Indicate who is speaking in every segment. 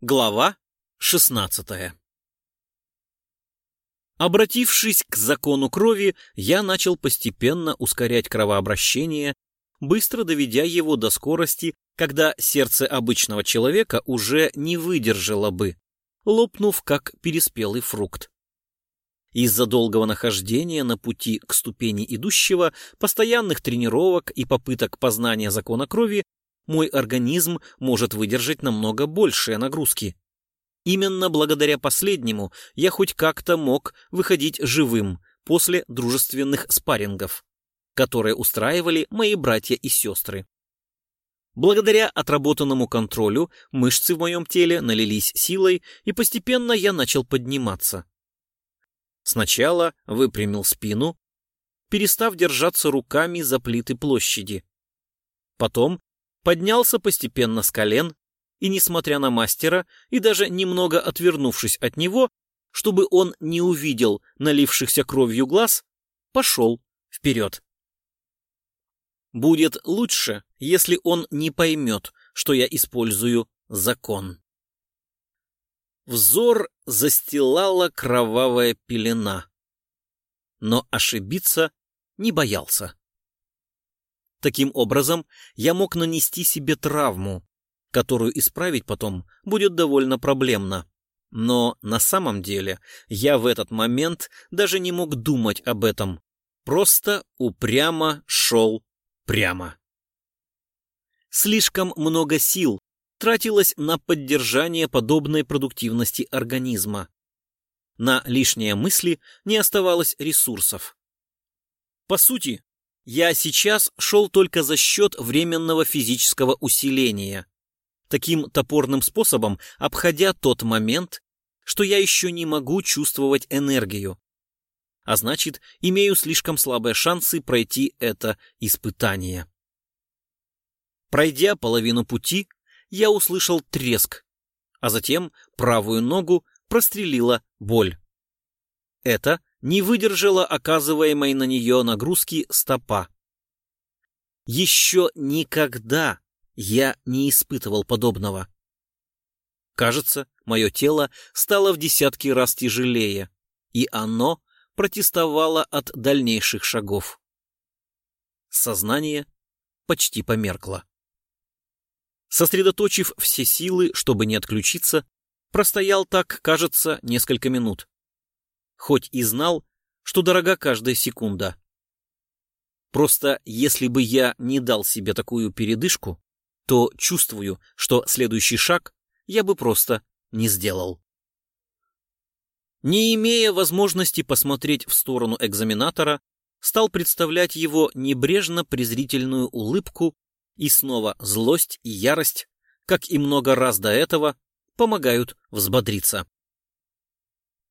Speaker 1: Глава 16 Обратившись к закону крови, я начал постепенно ускорять кровообращение, быстро доведя его до скорости, когда сердце обычного человека уже не выдержало бы, лопнув как переспелый фрукт. Из-за долгого нахождения на пути к ступени идущего, постоянных тренировок и попыток познания закона крови, мой организм может выдержать намного большие нагрузки. Именно благодаря последнему я хоть как-то мог выходить живым после дружественных спаррингов, которые устраивали мои братья и сестры. Благодаря отработанному контролю мышцы в моем теле налились силой, и постепенно я начал подниматься. Сначала выпрямил спину, перестав держаться руками за плиты площади. Потом поднялся постепенно с колен и, несмотря на мастера, и даже немного отвернувшись от него, чтобы он не увидел налившихся кровью глаз, пошел вперед. Будет лучше, если он не поймет, что я использую закон. Взор застилала кровавая пелена. Но ошибиться не боялся. Таким образом, я мог нанести себе травму, которую исправить потом будет довольно проблемно. Но на самом деле я в этот момент даже не мог думать об этом. Просто упрямо шел прямо. Слишком много сил тратилось на поддержание подобной продуктивности организма. На лишние мысли не оставалось ресурсов. По сути, я сейчас шел только за счет временного физического усиления, таким топорным способом обходя тот момент, что я еще не могу чувствовать энергию, а значит, имею слишком слабые шансы пройти это испытание. Пройдя половину пути, я услышал треск, а затем правую ногу прострелила боль. Это не выдержала оказываемой на нее нагрузки стопа. Еще никогда я не испытывал подобного. Кажется, мое тело стало в десятки раз тяжелее, и оно протестовало от дальнейших шагов. Сознание почти померкло. Сосредоточив все силы, чтобы не отключиться, простоял так, кажется, несколько минут. Хоть и знал, что дорога каждая секунда. Просто если бы я не дал себе такую передышку, то чувствую, что следующий шаг я бы просто не сделал. Не имея возможности посмотреть в сторону экзаменатора, стал представлять его небрежно-презрительную улыбку и снова злость и ярость, как и много раз до этого, помогают взбодриться.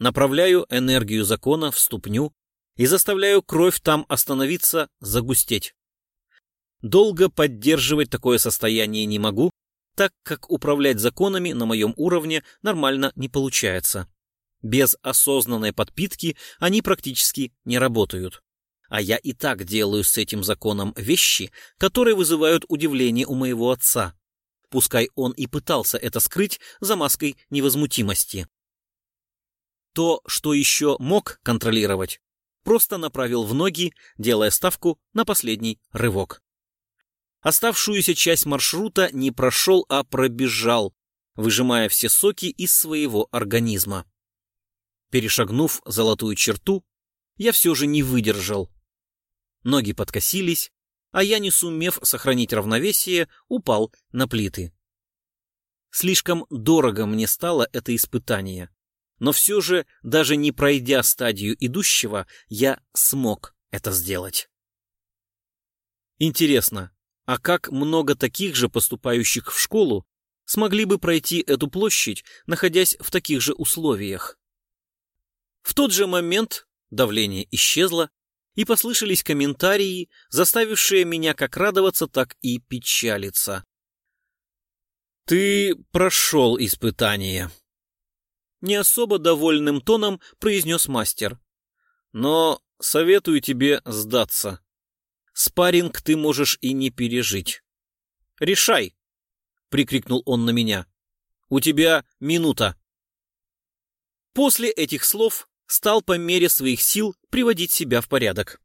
Speaker 1: Направляю энергию закона в ступню и заставляю кровь там остановиться, загустеть. Долго поддерживать такое состояние не могу, так как управлять законами на моем уровне нормально не получается. Без осознанной подпитки они практически не работают. А я и так делаю с этим законом вещи, которые вызывают удивление у моего отца. Пускай он и пытался это скрыть за маской невозмутимости. То, что еще мог контролировать, просто направил в ноги, делая ставку на последний рывок. Оставшуюся часть маршрута не прошел, а пробежал, выжимая все соки из своего организма. Перешагнув золотую черту, я все же не выдержал ноги подкосились, а я, не сумев сохранить равновесие, упал на плиты. Слишком дорого мне стало это испытание, но все же, даже не пройдя стадию идущего, я смог это сделать. Интересно, а как много таких же поступающих в школу смогли бы пройти эту площадь, находясь в таких же условиях? В тот же момент давление исчезло, и послышались комментарии, заставившие меня как радоваться, так и печалиться. «Ты прошел испытание», — не особо довольным тоном произнес мастер. «Но советую тебе сдаться. Спарринг ты можешь и не пережить. Решай!» — прикрикнул он на меня. У тебя минута. После этих слов стал по мере своих сил приводить себя в порядок.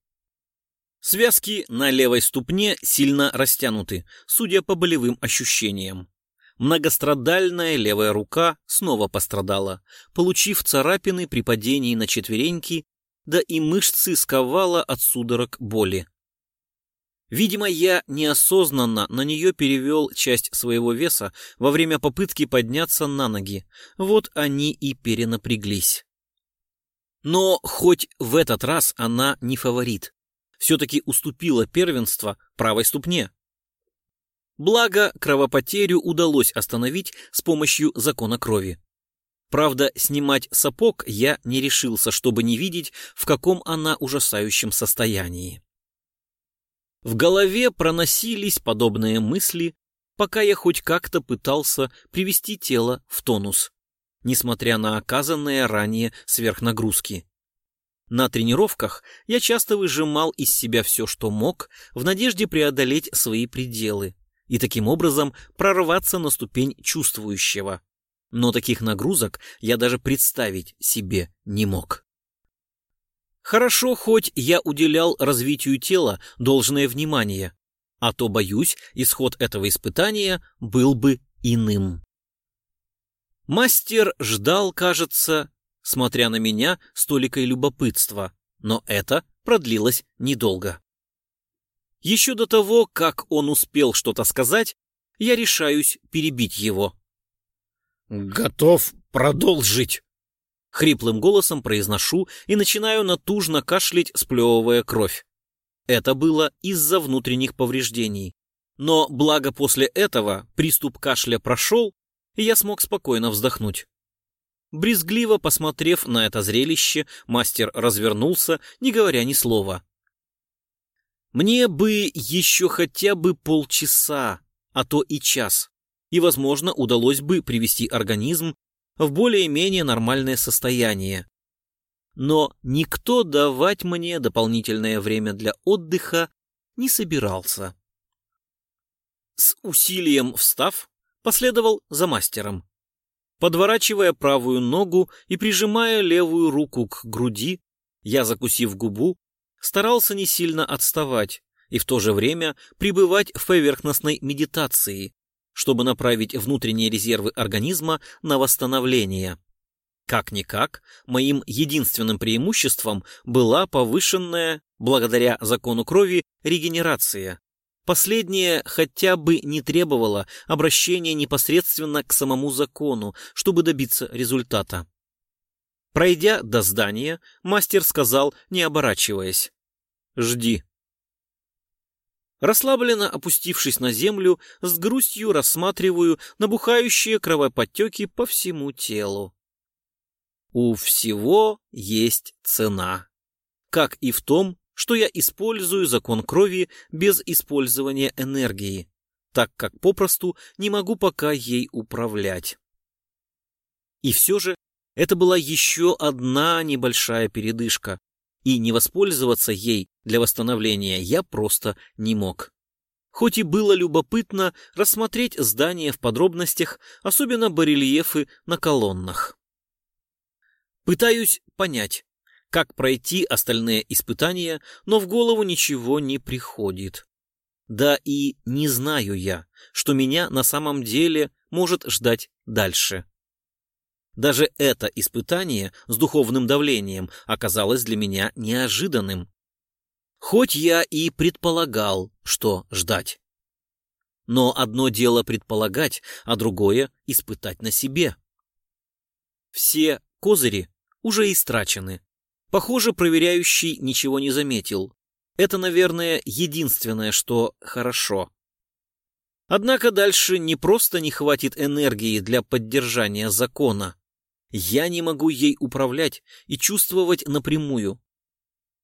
Speaker 1: Связки на левой ступне сильно растянуты, судя по болевым ощущениям. Многострадальная левая рука снова пострадала, получив царапины при падении на четвереньки, да и мышцы сковала от судорог боли. Видимо, я неосознанно на нее перевел часть своего веса во время попытки подняться на ноги. Вот они и перенапряглись. Но хоть в этот раз она не фаворит все-таки уступила первенство правой ступне. Благо, кровопотерю удалось остановить с помощью закона крови. Правда, снимать сапог я не решился, чтобы не видеть, в каком она ужасающем состоянии. В голове проносились подобные мысли, пока я хоть как-то пытался привести тело в тонус, несмотря на оказанные ранее сверхнагрузки. На тренировках я часто выжимал из себя все, что мог, в надежде преодолеть свои пределы и таким образом прорваться на ступень чувствующего. Но таких нагрузок я даже представить себе не мог. Хорошо, хоть я уделял развитию тела должное внимание, а то, боюсь, исход этого испытания был бы иным. Мастер ждал, кажется, смотря на меня с любопытства, но это продлилось недолго. Еще до того, как он успел что-то сказать, я решаюсь перебить его.
Speaker 2: «Готов продолжить!»
Speaker 1: Хриплым голосом произношу и начинаю натужно кашлять, сплевывая кровь. Это было из-за внутренних повреждений. Но благо после этого приступ кашля прошел, и я смог спокойно вздохнуть. Брезгливо посмотрев на это зрелище, мастер развернулся, не говоря ни слова. Мне бы еще хотя бы полчаса, а то и час, и, возможно, удалось бы привести организм в более-менее нормальное состояние. Но никто давать мне дополнительное время для отдыха не собирался. С усилием встав, последовал за мастером. Подворачивая правую ногу и прижимая левую руку к груди, я, закусив губу, старался не сильно отставать и в то же время пребывать в поверхностной медитации, чтобы направить внутренние резервы организма на восстановление. Как-никак, моим единственным преимуществом была повышенная, благодаря закону крови, регенерация. Последнее хотя бы не требовало обращения непосредственно к самому закону, чтобы добиться результата. Пройдя до здания, мастер сказал, не оборачиваясь, «Жди». Расслабленно опустившись на землю, с грустью рассматриваю набухающие кровоподтеки по всему телу. У всего есть цена, как и в том, что я использую закон крови без использования энергии, так как попросту не могу пока ей управлять. И все же это была еще одна небольшая передышка, и не воспользоваться ей для восстановления я просто не мог. Хоть и было любопытно рассмотреть здание в подробностях, особенно барельефы на колоннах. Пытаюсь понять, как пройти остальные испытания, но в голову ничего не приходит. Да и не знаю я, что меня на самом деле может ждать дальше. Даже это испытание с духовным давлением оказалось для меня неожиданным. Хоть я и предполагал, что ждать. Но одно дело предполагать, а другое — испытать на себе. Все козыри уже истрачены. Похоже, проверяющий ничего не заметил. Это, наверное, единственное, что хорошо. Однако дальше не просто не хватит энергии для поддержания закона. Я не могу ей управлять и чувствовать напрямую.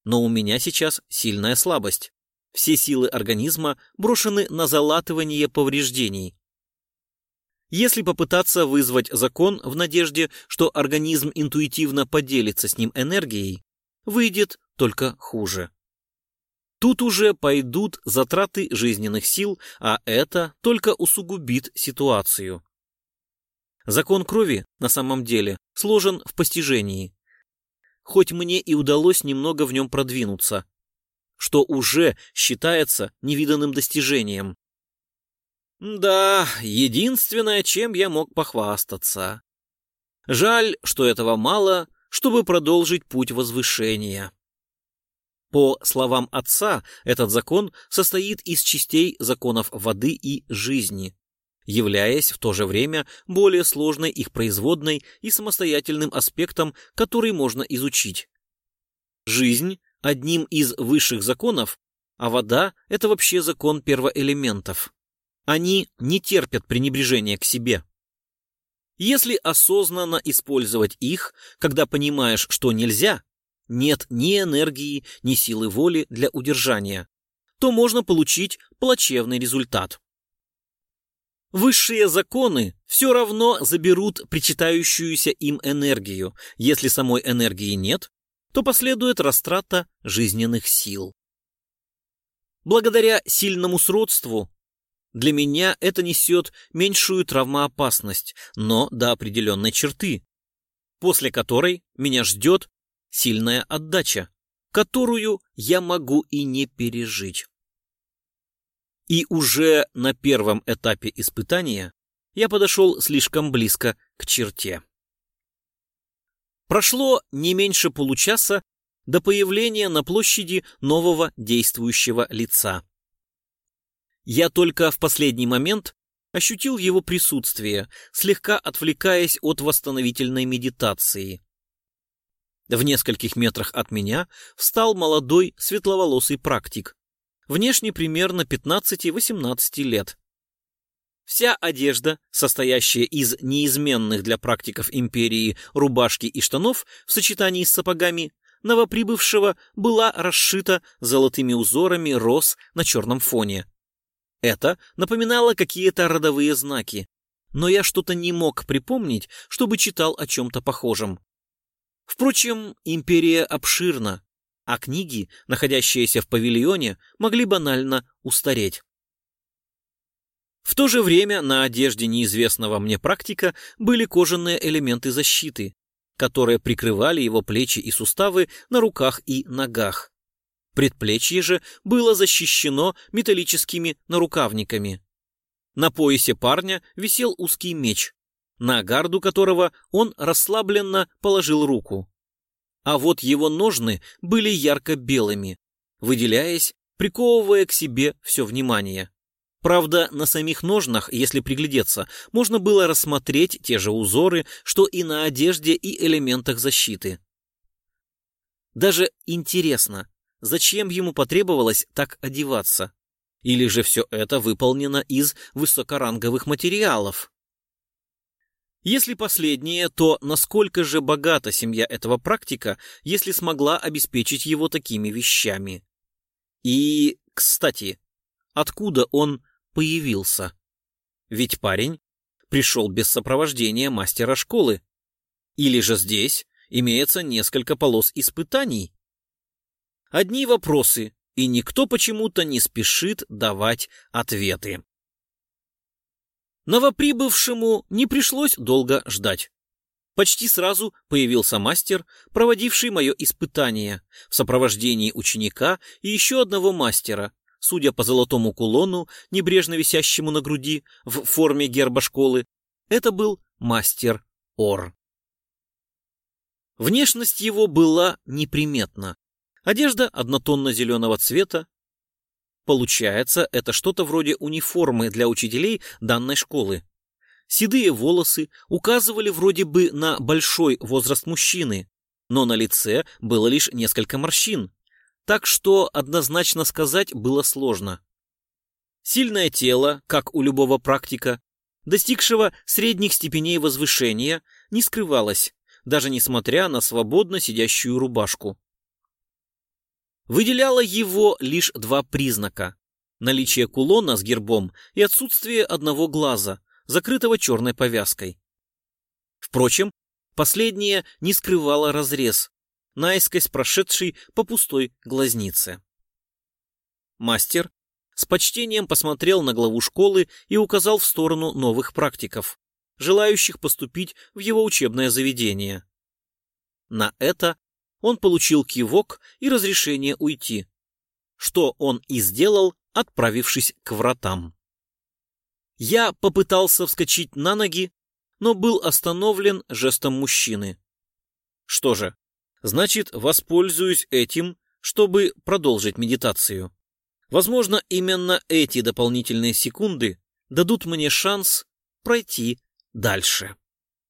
Speaker 1: Но у меня сейчас сильная слабость. Все силы организма брошены на залатывание повреждений. Если попытаться вызвать закон в надежде, что организм интуитивно поделится с ним энергией, выйдет только хуже. Тут уже пойдут затраты жизненных сил, а это только усугубит ситуацию. Закон крови на самом деле сложен в постижении. Хоть мне и удалось немного в нем продвинуться, что уже считается невиданным достижением. Да, единственное, чем я мог похвастаться. Жаль, что этого мало, чтобы продолжить путь возвышения. По словам отца, этот закон состоит из частей законов воды и жизни, являясь в то же время более сложной их производной и самостоятельным аспектом, который можно изучить. Жизнь – одним из высших законов, а вода – это вообще закон первоэлементов. Они не терпят пренебрежения к себе. Если осознанно использовать их, когда понимаешь, что нельзя, нет ни энергии, ни силы воли для удержания, то можно получить плачевный результат. Высшие законы все равно заберут причитающуюся им энергию. Если самой энергии нет, то последует растрата жизненных сил. Благодаря сильному сродству для меня это несет меньшую травмоопасность, но до определенной черты, после которой меня ждет сильная отдача, которую я могу и не пережить. И уже на первом этапе испытания я подошел слишком близко к черте. Прошло не меньше получаса до появления на площади нового действующего лица. Я только в последний момент ощутил его присутствие, слегка отвлекаясь от восстановительной медитации. В нескольких метрах от меня встал молодой светловолосый практик, внешне примерно 15-18 лет. Вся одежда, состоящая из неизменных для практиков империи рубашки и штанов в сочетании с сапогами, новоприбывшего была расшита золотыми узорами роз на черном фоне. Это напоминало какие-то родовые знаки, но я что-то не мог припомнить, чтобы читал о чем-то похожем. Впрочем, империя обширна, а книги, находящиеся в павильоне, могли банально устареть. В то же время на одежде неизвестного мне практика были кожаные элементы защиты, которые прикрывали его плечи и суставы на руках и ногах. Предплечье же было защищено металлическими нарукавниками. На поясе парня висел узкий меч, на гарду которого он расслабленно положил руку. А вот его ножны были ярко-белыми, выделяясь, приковывая к себе все внимание. Правда, на самих ножнах, если приглядеться, можно было рассмотреть те же узоры, что и на одежде и элементах защиты. Даже интересно, Зачем ему потребовалось так одеваться? Или же все это выполнено из высокоранговых материалов? Если последнее, то насколько же богата семья этого практика, если смогла обеспечить его такими вещами? И, кстати, откуда он появился? Ведь парень пришел без сопровождения мастера школы. Или же здесь имеется несколько полос испытаний? Одни вопросы, и никто почему-то не спешит давать ответы. Новоприбывшему не пришлось долго ждать. Почти сразу появился мастер, проводивший мое испытание, в сопровождении ученика и еще одного мастера, судя по золотому кулону, небрежно висящему на груди в форме герба школы, это был мастер Ор. Внешность его была неприметна, Одежда однотонно-зеленого цвета. Получается, это что-то вроде униформы для учителей данной школы. Седые волосы указывали вроде бы на большой возраст мужчины, но на лице было лишь несколько морщин, так что однозначно сказать было сложно. Сильное тело, как у любого практика, достигшего средних степеней возвышения, не скрывалось, даже несмотря на свободно сидящую рубашку. Выделяло его лишь два признака – наличие кулона с гербом и отсутствие одного глаза, закрытого черной повязкой. Впрочем, последнее не скрывало разрез, наискось прошедший по пустой глазнице. Мастер с почтением посмотрел на главу школы и указал в сторону новых практиков, желающих поступить в его учебное заведение. На это он получил кивок и разрешение уйти, что он и сделал, отправившись к вратам. Я попытался вскочить на ноги, но был остановлен жестом мужчины. Что же, значит, воспользуюсь этим, чтобы продолжить медитацию. Возможно, именно эти дополнительные секунды дадут мне шанс пройти дальше.